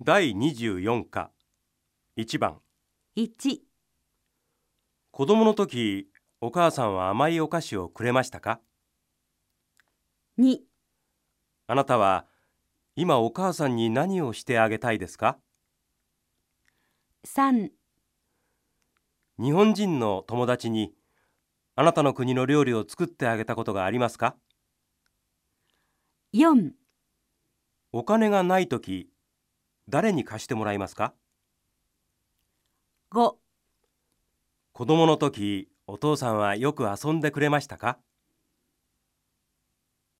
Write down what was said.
第24課。1番。1、子供の時お母さんは甘いお菓子をくれましたか？2、あなたは今お母さんに何をしてあげたいですか？3、日本人の友達にあなたの国の料理を作ってあげたことがありますか？4、お金がない時誰に貸してもらいますか？5子供の時お父さんはよく遊んでくれましたか？